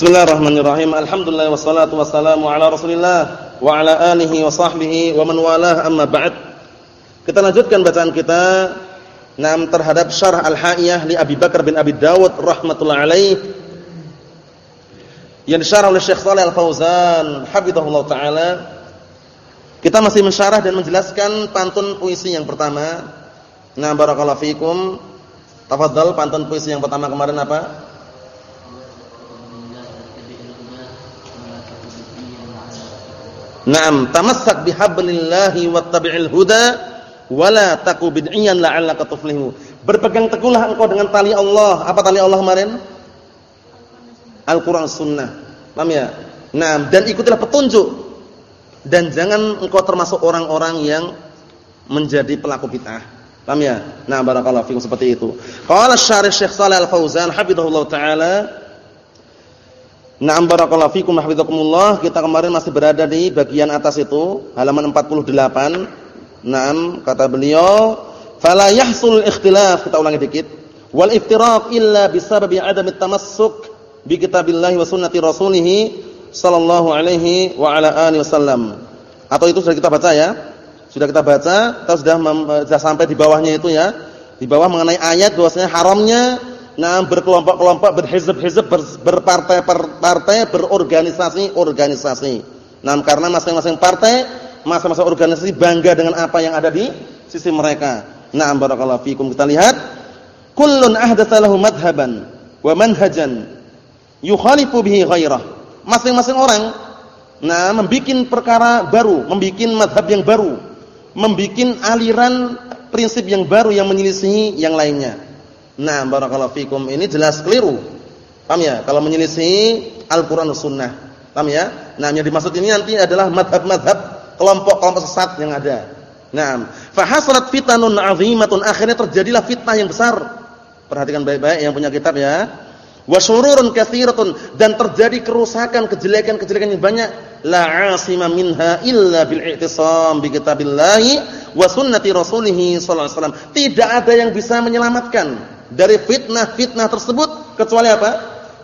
Bismillahirrahmanirrahim. Alhamdulillah wassalatu wassalamu ala Rasulillah wa ala alihi wa sahbihi wa man walah amma ba'd. Kita lanjutkan bacaan kita nam terhadap syarah Al-Ha'iyah li Abi Bakar bin Abi Dawud rahimatullah alaih. Yang disyarah oleh Syekh Shalih Al-Fauzan hafizahullah taala. Kita masih mensyarah dan menjelaskan pantun puisi yang pertama. Nah, barakallahu fikum. Tafadhal pantun puisi yang pertama kemarin apa? Naam, tamassak bihablillahi wattabi'il huda wala taku bid'iyan la'allaka tuflihu. Berpegang teguhlah engkau dengan tali Allah. Apa tali Allah kemarin? Al-Qur'an Sunnah. Paham ya? Naam, dan ikutilah petunjuk. Dan jangan engkau termasuk orang-orang yang menjadi pelaku bid'ah. Paham ya? Nah, barakallahu fikum seperti itu. Qala Syarih Syekh Shalih Al-Fauzan hafizahullah taala Na'am barakallahu fikum hafizakumullah. Kita kemarin masih berada di bagian atas itu, halaman 48. Naam, kata beliau, "Fala yahsul ikhtilaf." Kita ulangi dikit. "Wal iftiraq illa bisababi 'adami tamassuk bi kitabillahi wa sunnati rasulih sallallahu alaihi wa ala alihi wasallam." Atau itu sudah kita baca ya? Sudah kita baca, kita sudah, sudah sampai di bawahnya itu ya. Di bawah mengenai ayat bahwasanya haramnya nah berkelompok-kelompok, berhizb-hizb, berpartai-partai, berorganisasi-organisasi. Nah, karena masing-masing partai, masing-masing organisasi bangga dengan apa yang ada di sisi mereka. Nah, barakallahu fikum. Kita lihat, kullun ahdatsa lahu madhhaban wa manhajan yukhalifu bihi ghairah. Masing-masing orang nah membikin perkara baru, membikin madhab yang baru, membikin aliran prinsip yang baru yang menyelisihi yang lainnya. Nah, barakallahu fikum. Ini jelas keliru. Paham ya? Kalau menyelisih Al-Qur'an dan Sunnah. Paham ya? Nah, yang dimaksud ini nanti adalah madhab-madhab kelompok-kelompok sesat yang ada. Nah, fahasalat fitanun 'azimatun. Akhirnya terjadilah fitnah yang besar. Perhatikan baik-baik yang punya kitab ya. Wa syururun katsiratun dan terjadi kerusakan, kejelekan-kejelekan yang banyak. La 'asima minha illa bil i'tisam bi kitabillahi wa sunnati rasulih sallallahu alaihi wasallam. Tidak ada yang bisa menyelamatkan dari fitnah-fitnah tersebut kecuali apa?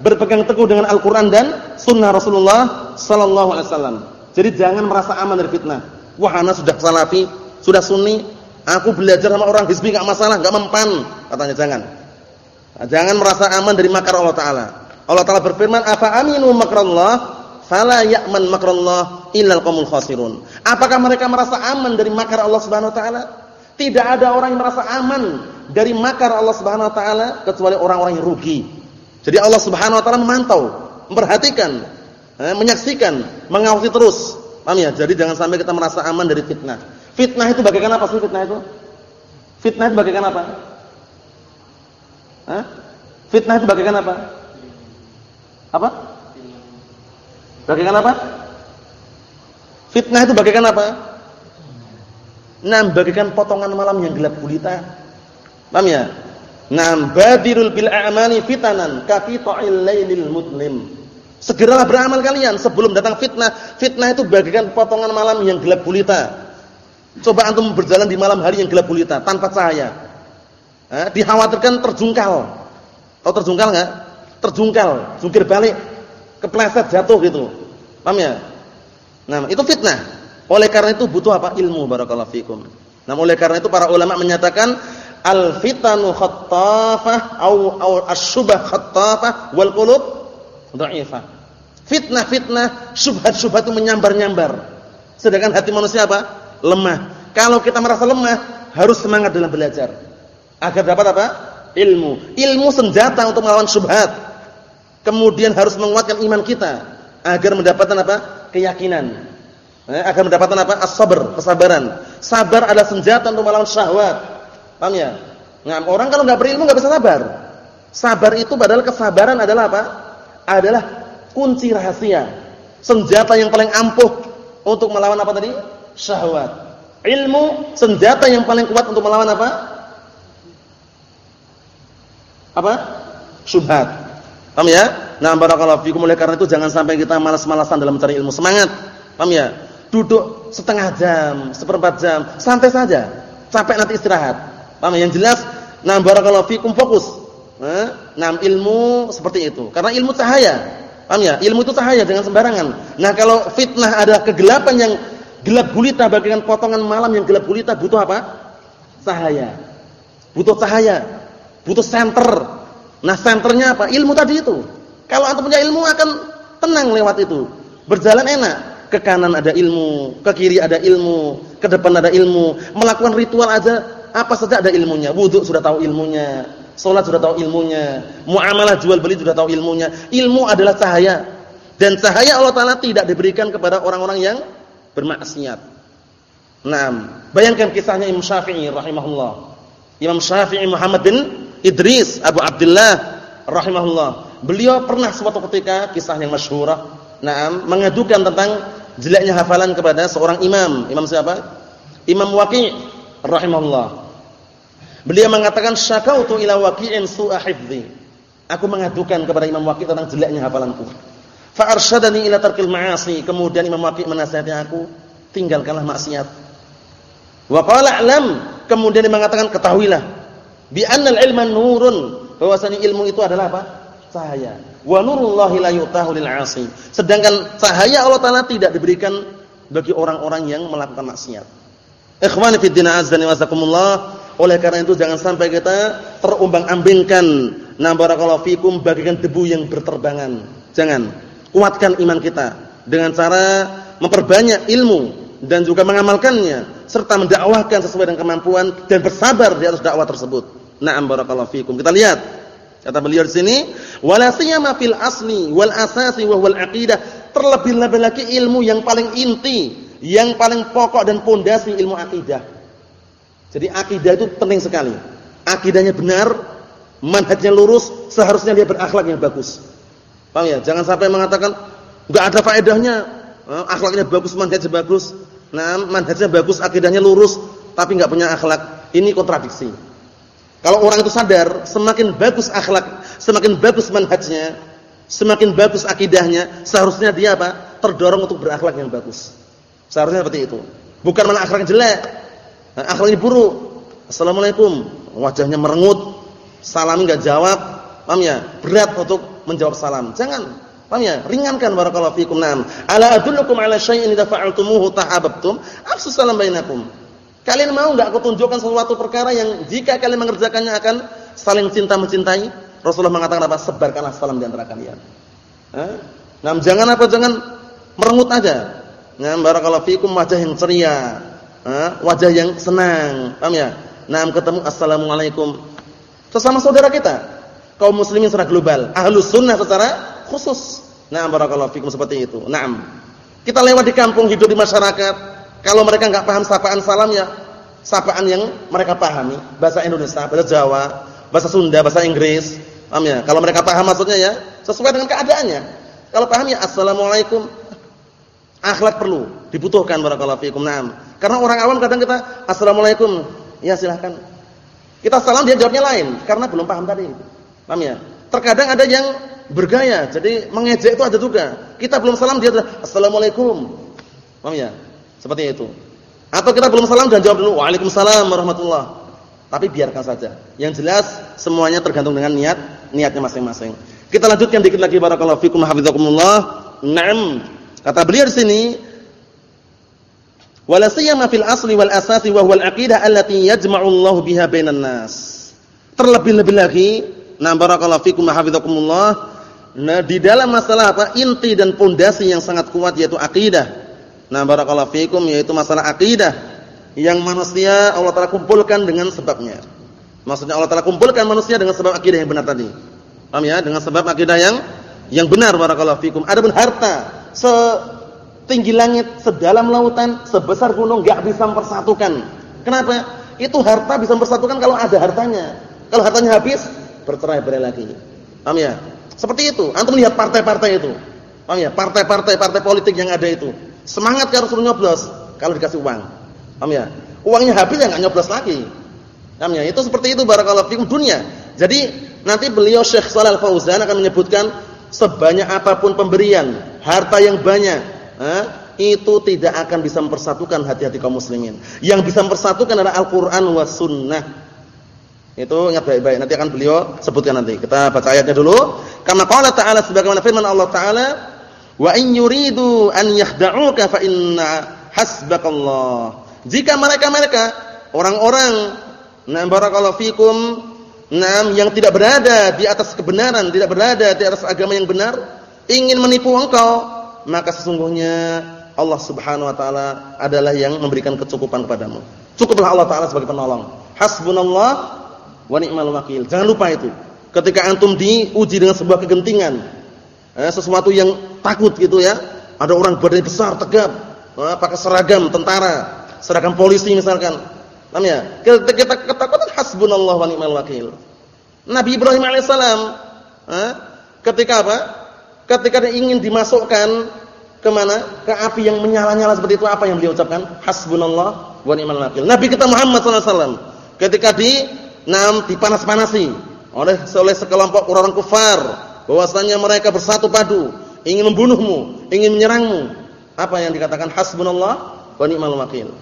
Berpegang teguh dengan Al-Qur'an dan sunnah Rasulullah sallallahu alaihi wasallam. Jadi jangan merasa aman dari fitnah. Wah, ana sudah salafi, sudah sunni, aku belajar sama orang hizbi enggak masalah, enggak mempan, katanya jangan. Nah, jangan merasa aman dari makar Allah taala. Allah taala berfirman, "Afa aminu makrallah fala ya'man makrallah illal qaumul khasirun." Apakah mereka merasa aman dari makar Allah Subhanahu wa taala? Tidak ada orang yang merasa aman dari makar Allah Subhanahu wa taala kecuali orang-orang yang rugi. Jadi Allah Subhanahu wa taala memantau, memperhatikan, eh, menyaksikan, mengawasi terus. Paham ya? Jadi jangan sampai kita merasa aman dari fitnah. Fitnah itu bagaikan apa sih fitnah itu? Fitnah itu bagaikan apa? Hah? Fitnah itu bagaikan apa? Apa? Bagaikan apa? Fitnah itu bagaikan apa? Nah, bagaikan potongan malam yang gelap gulita Paham ya? Naam badirul bil a'mali fitanan kafita'il lailil mudlim. Segeralah beramal kalian sebelum datang fitnah. Fitnah itu bagaikan potongan malam yang gelap gulita. Coba antum berjalan di malam hari yang gelap gulita tanpa cahaya. Eh, dikhawatirkan terjungkal. Tahu terjungkal enggak? Terjungkal, jungkir balik, kepleset jatuh gitu. Paham ya? Nah, itu fitnah. Oleh karena itu butuh apa? Ilmu barakallahu fikum. Nah, oleh karena itu para ulama menyatakan al-fitanu khattafah au au asyubah khattafah wal qulub dha'ifah. Fitnah-fitnah, syubhat-syubhat itu menyambar-nyambar. Sedangkan hati manusia apa? Lemah. Kalau kita merasa lemah, harus semangat dalam belajar. Agar dapat apa? Ilmu. Ilmu senjata untuk melawan syubhat. Kemudian harus menguatkan iman kita agar mendapatkan apa? keyakinan. Eh, agar mendapatkan apa? as-sabr, kesabaran. Sabar adalah senjata untuk melawan syahwat Paham ya? Nah, orang kalau nggak berilmu nggak bisa sabar. Sabar itu padahal kesabaran adalah apa? Adalah kunci rahasia. Senjata yang paling ampuh untuk melawan apa tadi? Syahwat. Ilmu senjata yang paling kuat untuk melawan apa? Apa? Syubhat. Paham ya? Nah, barakallahu fikum oleh karena itu jangan sampai kita malas-malasan dalam mencari ilmu. Semangat. Paham ya? Duduk setengah jam, seperempat jam, santai saja. Capek nanti istirahat. Paham yang jelas? Nah, barakallahu fikum fokus. Nah, ilmu seperti itu. Karena ilmu cahaya. Paham ya? Ilmu itu cahaya dengan sembarangan. Nah, kalau fitnah adalah kegelapan yang gelap gulita bagikan potongan malam yang gelap gulita butuh apa? Cahaya. Butuh cahaya. Butuh senter. Nah, senternya apa? Ilmu tadi itu. Kalau antum punya ilmu akan tenang lewat itu. Berjalan enak. Ke kanan ada ilmu, ke kiri ada ilmu, ke depan ada ilmu. Melakukan ritual aja apa saja ada ilmunya. Wudhu sudah tahu ilmunya, salat sudah tahu ilmunya, muamalah jual beli sudah tahu ilmunya. Ilmu adalah cahaya. Dan cahaya Allah taala tidak diberikan kepada orang-orang yang bermaksiat. Nah, bayangkan kisahnya Imam Syafi'i rahimahullah. Imam Syafi'i Muhammad bin Idris Abu Abdullah rahimahullah. Beliau pernah suatu ketika kisah yang masyhurah Nah, mengadukan tentang jeleknya hafalan kepada seorang imam. Imam siapa? Imam Waqi' rahimahullah. Beliau mengatakan syakautu ila Waqi'in su'a hifdzi. Aku mengadukan kepada Imam Waqi' tentang jeleknya hafalanku. Fa arsyadani ila tarkil ma'asi. Kemudian Imam Waqi' menasihati aku, tinggalkanlah maksiat. Wa qala a'lam. Kemudian dia mengatakan ketahuilah bi annal ilma nurun. Bahwasanya ilmu itu adalah apa? Cahaya. Wa nurullahi la yutahu lil 'asi. Sedangkan cahaya Allah taala tidak diberikan bagi orang-orang yang melakukan maksiat. Ikhwani fi din azza wa jazakumullah. Oleh karena itu jangan sampai kita terumbang-ambingkan na barakallahu fikum bagikan debu yang berterbangan. Jangan. Kuatkan iman kita dengan cara memperbanyak ilmu dan juga mengamalkannya serta mendakwahkan sesuai dengan kemampuan dan bersabar di atas dakwah tersebut. Na'am barakallahu fikum. Kita lihat Kata beliau di sini, wala siyama fil asli wal asasi wa wal aqidah. Terlebih-lebih lagi ilmu yang paling inti, yang paling pokok dan pondasi ilmu akidah. Jadi akidah itu penting sekali. Akidahnya benar, manhajnya lurus, seharusnya dia berakhlak yang bagus. Paham ya? Jangan sampai mengatakan enggak ada faedahnya, eh, akhlaknya bagus, manhajnya bagus. Nah, manhajnya bagus, akidahnya lurus, tapi enggak punya akhlak. Ini kontradiksi. Kalau orang itu sadar, semakin bagus akhlak, semakin bagus manhajnya, semakin bagus akidahnya, seharusnya dia apa? Terdorong untuk berakhlak yang bagus. Seharusnya seperti itu. Bukan malah akhlak jelek. Nah, akhlaknya buruk. Assalamualaikum. Wajahnya merengut. Salam enggak jawab. Paham ya? Berat untuk menjawab salam. Jangan. Paham ya? Ringankan barakallahu fikum. Naam. Ala adullukum ala syai'in idza fa'altumuhu tahabbtum? Afsus salam bainakum. Kalian mau enggak aku tunjukkan sesuatu perkara yang jika kalian mengerjakannya akan saling cinta mencintai? Rasulullah mengatakan apa? Sebarkanlah salam di antara kalian. Eh? Nah, jangan apa? Jangan merengut aja. Nah, barakallahu fikum wajah yang ceria. Wajah yang senang. Paham ya? Nah, ketemu assalamualaikum. Sesama saudara kita. Kaum muslimin secara global. Ahlus sunnah secara khusus. Nah, barakallahu fikum seperti itu. Naam. Kita lewat di kampung, hidup di masyarakat kalau mereka nggak paham sapaan salam ya sapaan yang mereka pahami, bahasa Indonesia, bahasa Jawa, bahasa Sunda, bahasa Inggris. Paham ya? Kalau mereka paham maksudnya ya sesuai dengan keadaannya. Kalau paham ya assalamualaikum. Akhlak perlu, dibutuhkan barakallahu fiikum. Naam. Karena orang awam kadang kita assalamualaikum, ya silahkan. Kita salam dia jawabnya lain karena belum paham tadi. Paham ya? Terkadang ada yang bergaya, jadi mengejek itu ada juga. Kita belum salam dia assalamualaikum. Paham ya? Seperti itu. Atau kita belum salam dan jawab dulu Waalaikumsalam warahmatullah. Tapi biarkan saja. Yang jelas semuanya tergantung dengan niat, niatnya masing-masing. Kita lanjutkan dikit lagi barakallahu fikum hafizakumullah. Naam. Kata beliau di sini wala siyama fil asli wal asasi wa huwal aqidah allati yajma'u Allah biha bainan nas. Terlebih-lebih lagi, nah barakallahu fikum hafizakumullah. Nah, di dalam masalah apa? Inti dan pondasi yang sangat kuat yaitu akidah Nah, barakallahu fikum yaitu masalah akidah yang manusia Allah Taala kumpulkan dengan sebabnya. Maksudnya Allah Taala kumpulkan manusia dengan sebab akidah yang benar tadi. Paham ya? Dengan sebab akidah yang yang benar barakallahu fikum. Adapun harta setinggi langit, sedalam lautan, sebesar gunung enggak bisa mempersatukan. Kenapa? Itu harta bisa mempersatukan kalau ada hartanya. Kalau hartanya habis, bercerai-berai lagi. Paham ya? Seperti itu. Antum lihat partai-partai itu. Paham ya? Partai-partai partai politik yang ada itu Semangat kalau suruh nyoblos kalau dikasih uang. Paham ya? Uangnya habis ya enggak nyoblos lagi. Paham ya? Itu seperti itu barakallahu fikum dunia. Jadi nanti beliau Syekh Shalal Fauzan akan menyebutkan sebanyak apa pun pemberian, harta yang banyak, eh, itu tidak akan bisa mempersatukan hati-hati kaum muslimin. Yang bisa mempersatukan adalah Al-Qur'an was sunnah. Itu ingat baik-baik. Nanti akan beliau sebutkan nanti. Kita baca ayatnya dulu. Kama qala ta'ala sebagaimana firman Allah Ta'ala, "Wa in yuridu an yakhda'uka fa inna hasbakallah." Jika mereka-mereka orang-orang na barakallahu fikum Nam yang tidak berada di atas kebenaran, tidak berada di atas agama yang benar, ingin menipu engkau, maka sesungguhnya Allah Subhanahu wa taala adalah yang memberikan kecukupan kepadamu. Cukuplah Allah taala sebagai penolong. Hasbunallah wa ni'mal wakil. Jangan lupa itu. Ketika antum diuji dengan sebuah kegentingan, eh, sesuatu yang takut gitu ya, ada orang badannya besar, tegap, eh, pakai seragam tentara, seragam polisi misalkan Paham ya? Kita ketakutan hasbunallah wa ni'mal wakil. Nabi Ibrahim alaihissalam eh, ketika apa? Ketika dia ingin dimasukkan ke mana? Ke api yang menyala-nyala seperti itu apa yang beliau ucapkan? Hasbunallah wa ni'mal wakil. Nabi kita Muhammad sallallahu alaihi wasallam ketika di nam dipanas-panasi oleh oleh sekelompok orang kafir bahwasanya mereka bersatu padu ingin membunuhmu, ingin menyerangmu. Apa yang dikatakan hasbunallah wa ni'mal wakil.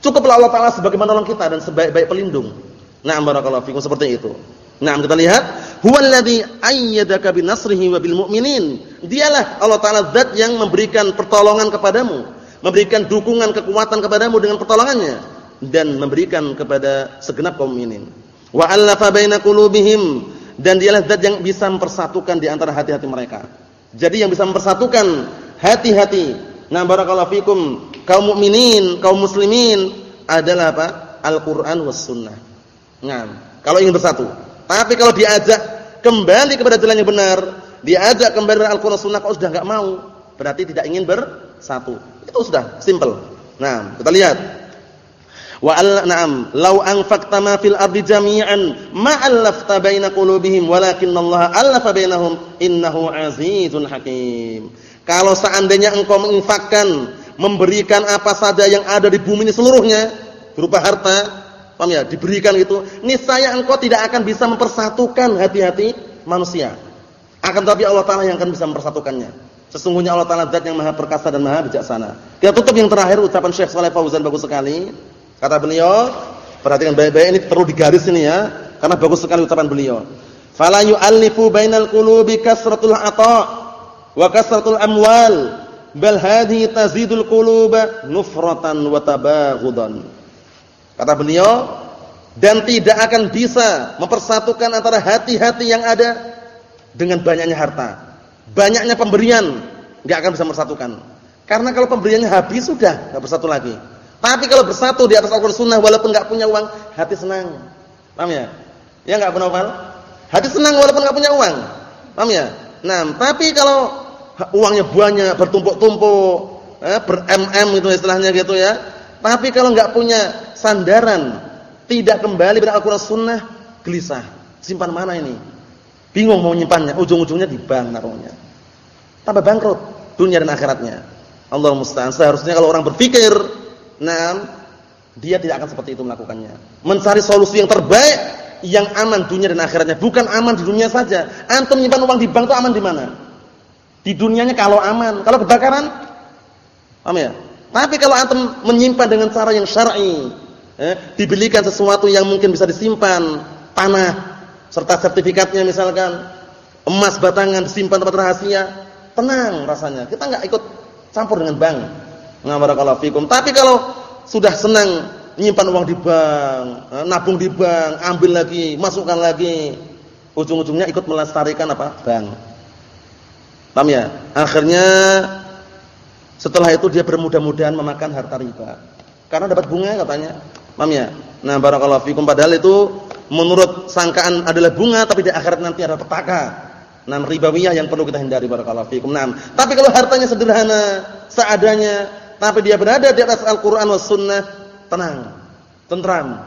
Cukuplah Allah Taala sebagai penolong kita dan sebaik-baik pelindung. Na'am barakallahu fikum seperti itu. Nah, kita lihat, huwallazi ayyadaka binasrihi wa bil mu'minin. Dialah Allah Taala zat yang memberikan pertolongan kepadamu, memberikan dukungan kekuatan kepadamu dengan pertolongannya dan memberikan kepada segenap kaum mukminin. Wa allafa baina qulubihim dan dialah zat yang bisa mempersatukan di antara hati-hati mereka. Jadi yang bisa mempersatukan hati-hati. Nah, barakallahu fikum kaum mukminin, kaum muslimin adalah apa? Al-Qur'an was sunnah. Nah, kalau ingin bersatu. Tapi kalau diajak kembali kepada jalan yang benar, diajak kembali kepada Al-Qur'an sunnah kok sudah enggak mau, berarti tidak ingin bersatu. Itu sudah simple. Nah, kita lihat. Wa al na'am, law anfaqta ma fil ardi jami'an ma allafta baina qulubihim walakinallaha allafa bainahum innahu azizun hakim. Kalau seandainya engkau menginfakkan memberikan apa saja yang ada di bumi ini seluruhnya berupa harta, paham ya? Diberikan itu, niscaya engkau tidak akan bisa mempersatukan hati-hati manusia. Akan tapi Allah Taala yang akan bisa mempersatukannya. Sesungguhnya Allah Taala zat yang maha perkasa dan maha bijaksana. Kita tutup yang terakhir ucapan Syekh Saleh Fauzan bagus sekali. Kata beliau, perhatikan baik-baik ini perlu digaris ini ya, karena bagus sekali ucapan beliau. Fala yu'allifu bainal qulubi kasratul ata' wa kasratul amwal bal hadhihi tazidul quluba nufratan wa tabaghudan. Kata beliau, dan tidak akan bisa mempersatukan antara hati-hati yang ada dengan banyaknya harta. Banyaknya pemberian enggak akan bisa mempersatukan. Karena kalau pemberiannya habis sudah enggak bersatu lagi. Tapi kalau bersatu di atas Al-Qur'an Sunnah walaupun enggak punya uang, hati senang. Paham ya? Ya enggak benar Hati senang walaupun enggak punya uang. Paham ya? Nah, tapi kalau uangnya banyak, bertumpuk-tumpuk, eh, ber-mm itu istilahnya gitu ya. Tapi kalau nggak punya sandaran, tidak kembali pada Al-Qur'an Sunnah, gelisah. Simpan mana ini? Bingung mau nyimpannya, ujung-ujungnya di bank naruhnya. Tambah bangkrut dunia dan akhiratnya. Allah musta'an. Seharusnya kalau orang berpikir, nah, dia tidak akan seperti itu melakukannya. Mencari solusi yang terbaik yang aman dunia dan akhiratnya, bukan aman di dunia saja. Antum nyimpan uang di bank itu aman di mana? Di dunianya kalau aman, kalau kebakaran, paham ya? Tapi kalau antum menyimpan dengan cara yang syar'i, eh, dibelikan sesuatu yang mungkin bisa disimpan, tanah serta sertifikatnya misalkan, emas batangan disimpan tempat rahasia, tenang rasanya. Kita nggak ikut campur dengan bank. Nah, barakallahu fikum. Tapi kalau sudah senang menyimpan uang di bank, eh, nabung di bank, ambil lagi, masukkan lagi, ujung-ujungnya ikut melestarikan apa? Bank. Paham ya? Akhirnya setelah itu dia bermudah-mudahan memakan harta riba. Karena dapat bunga katanya. Paham ya? Nah, barakallahu fikum padahal itu menurut sangkaan adalah bunga tapi di akhirat nanti ada petaka. Nah, ribawiyah yang perlu kita hindari barakallahu fikum. Nah, tapi kalau hartanya sederhana, seadanya, tapi dia berada di atas Al-Qur'an was sunnah, tenang, tentram,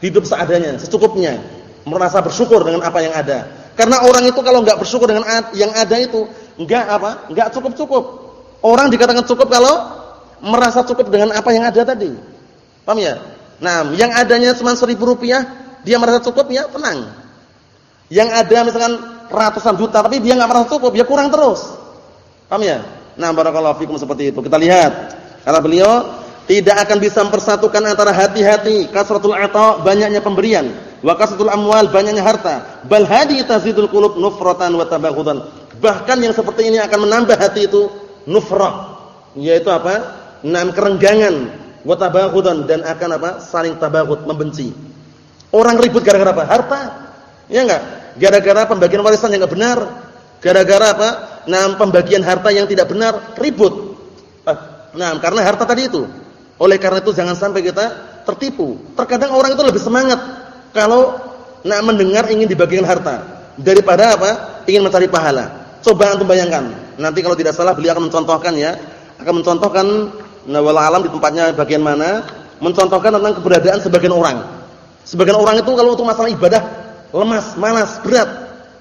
hidup seadanya, secukupnya, merasa bersyukur dengan apa yang ada. Karena orang itu kalau enggak bersyukur dengan yang ada itu, enggak apa? Enggak cukup-cukup. Orang dikatakan cukup kalau merasa cukup dengan apa yang ada tadi. Paham ya? Nah, yang adanya cuma seribu rupiah, dia merasa cukup ya tenang. Yang ada misalkan ratusan juta, tapi dia enggak merasa cukup, ya kurang terus. Paham ya? Nah, barakallahu fikum seperti itu. Kita lihat. Kata beliau, tidak akan bisa mempersatukan antara hati-hati kasratul ata, banyaknya pemberian, wa kasratul amwal banyaknya harta. Bal hadi tazidul qulub nufratan wa tabaghudan. Bahkan yang seperti ini akan menambah hati itu nufrah, yaitu apa? Enam kerenggangan wa tabaghudan dan akan apa? saling tabaghud, membenci. Orang ribut gara-gara apa? Harta. Ya enggak? Gara-gara pembagian warisan yang enggak benar. Gara-gara apa? Nah, pembagian harta yang tidak benar, ribut. Nah, karena harta tadi itu. Oleh karena itu jangan sampai kita tertipu. Terkadang orang itu lebih semangat kalau nak mendengar ingin dibagikan harta daripada apa? ingin mencari pahala. Coba antum bayangkan. Nanti kalau tidak salah beliau akan mencontohkan ya, akan mencontohkan nawal alam di tempatnya bagian mana, mencontohkan tentang keberadaan sebagian orang. Sebagian orang itu kalau untuk masalah ibadah lemas, malas, berat.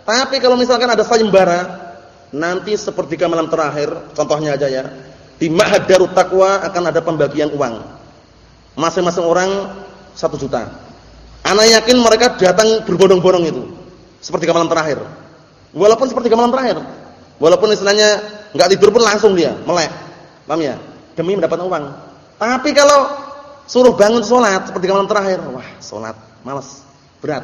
Tapi kalau misalkan ada sayembara, nanti seperti malam terakhir, contohnya aja ya di Ma'had Darut Taqwa akan ada pembagian uang. Masing-masing orang satu juta. Anak yakin mereka datang berbondong-bondong itu. Seperti malam terakhir. Walaupun seperti malam terakhir. Walaupun istilahnya enggak tidur pun langsung dia melek. Paham ya? Demi mendapatkan uang. Tapi kalau suruh bangun sholat seperti malam terakhir, wah sholat malas, berat.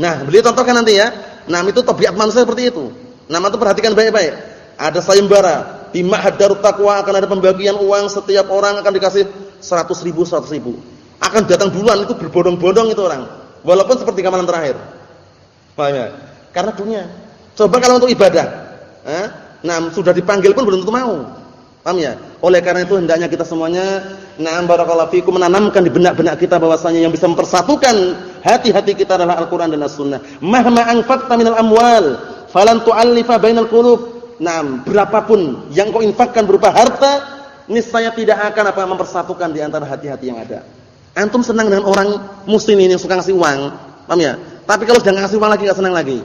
Nah, beliau contohkan nanti ya. Nah, itu tabiat manusia seperti itu. Nah, itu perhatikan baik-baik. Ada sayembara, di Ma'had Darut Taqwa akan ada pembagian uang setiap orang akan dikasih 100 ribu 100 ribu. Akan datang bulan itu berbondong-bondong itu orang. Walaupun seperti kamalan terakhir. Paham ya? Karena dunia. Coba kalau untuk ibadah. Eh? Nah, sudah dipanggil pun belum tentu mau. Paham ya? Oleh karena itu hendaknya kita semuanya na'am barakallahu fikum menanamkan di benak-benak kita bahwasanya yang bisa mempersatukan hati-hati kita adalah Al-Qur'an dan As-Sunnah. Mahma anfaqta minal amwal falan tu'allifa bainal qulub Nah, berapapun yang kau infakkan berupa harta, niscaya tidak akan apa mempersatukan di antara hati-hati yang ada. Antum senang dengan orang muslim ini yang suka ngasih uang, paham ya? Tapi kalau sudah ngasih uang lagi enggak senang lagi.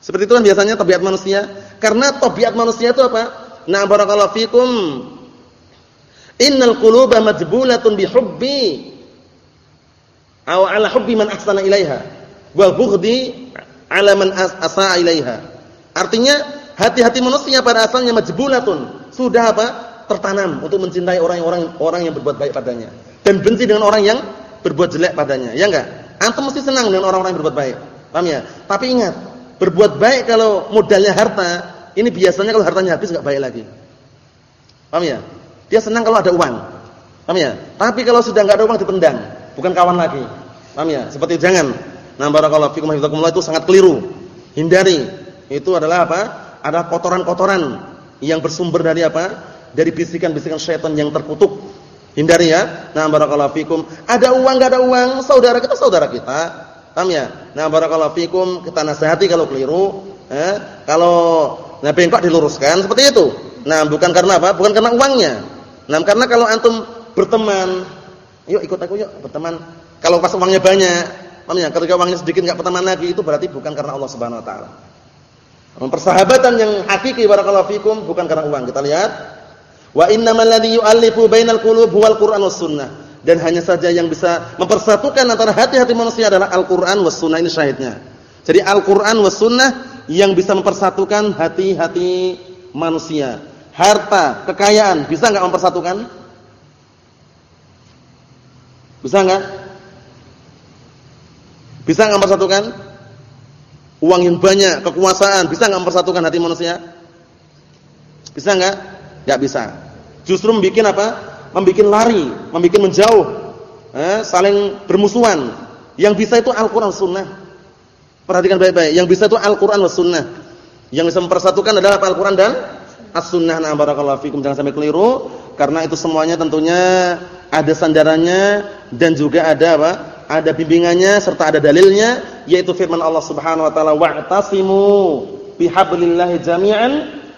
Seperti itu kan biasanya tabiat manusia. Karena tabiat manusia itu apa? Nah, barakallahu fikum. Innal quluba majbulatun bihubbi aw ala hubbi man ahsana ilaiha wa bughdi ala man asaa ilaiha. Artinya Hati-hati manusia pada asalnya majbulatun, sudah apa? tertanam untuk mencintai orang-orang orang yang berbuat baik padanya dan benci dengan orang yang berbuat jelek padanya. Ya enggak? Antum mesti senang dengan orang-orang yang berbuat baik. Paham ya? Tapi ingat, berbuat baik kalau modalnya harta, ini biasanya kalau hartanya habis enggak baik lagi. Paham ya? Dia senang kalau ada uang. Paham ya? Tapi kalau sudah enggak ada uang ditendang, bukan kawan lagi. Paham ya? Seperti jangan. Nah, barakallahu fikum hafizakumullah itu sangat keliru. Hindari. Itu adalah apa? Adalah kotoran-kotoran yang bersumber dari apa? Dari bisikan-bisikan syaitan yang terkutuk. Hindari ya. Nah, barakallahu fikum. Ada uang enggak ada uang, saudara kita saudara kita. Paham ya? Nah, barakallahu fikum, kita nasihati kalau keliru, eh, kalau nah bengkok diluruskan seperti itu. Nah, bukan karena apa? Bukan karena uangnya. Nah, karena kalau antum berteman, yuk ikut aku yuk berteman. Kalau pas uangnya banyak, paham ya? Ketika uangnya sedikit enggak berteman lagi, itu berarti bukan karena Allah Subhanahu wa taala. Persahabatan yang hakiki barakallahu fikum bukan karena uang. Kita lihat. Wa innamal ladzi yu'allifu bainal qulub huwal Qur'an was sunnah. Dan hanya saja yang bisa mempersatukan antara hati-hati manusia adalah Al-Qur'an was sunnah ini syahidnya. Jadi Al-Qur'an was sunnah yang bisa mempersatukan hati-hati manusia. Harta, kekayaan bisa enggak mempersatukan? Bisa enggak? Bisa enggak mempersatukan? Uang yang banyak, kekuasaan, bisa nggak mempersatukan hati manusia? Bisa nggak? Nggak bisa. Justru membuat apa? Membuat lari, membuat menjauh, eh, saling bermusuhan. Yang bisa itu Al-Quran Sunnah. Perhatikan baik-baik. Yang bisa itu Al-Quran dan Sunnah. Yang bisa mempersatukan adalah Al-Quran dan As-Sunnah. Nah, barakallahu fikum. Jangan sampai keliru. Karena itu semuanya tentunya ada sandarannya dan juga ada apa? Ada bimbingannya serta ada dalilnya yaitu firman Allah Subhanahu wa taala wa'tasimu bihablillahi jami'an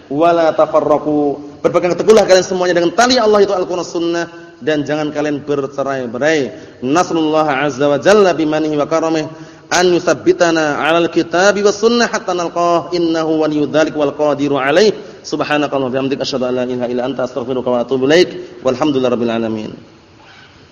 wala tafarraqu. Berpegang teguhlah kalian semuanya dengan tali Allah itu Al-Qur'an Sunnah dan jangan kalian bercerai-berai. Nasrullah azza wa jalla bimanihi wa karamih an yusabbitana 'alal kitabi was sunnah hatta nalqah innahu waliyyu wal qadiru 'alaih. Subhanakallahumma wa bihamdika asyhadu an la ilaha illa anta astaghfiruka wa atubu ilaik. Walhamdulillahirabbil alamin.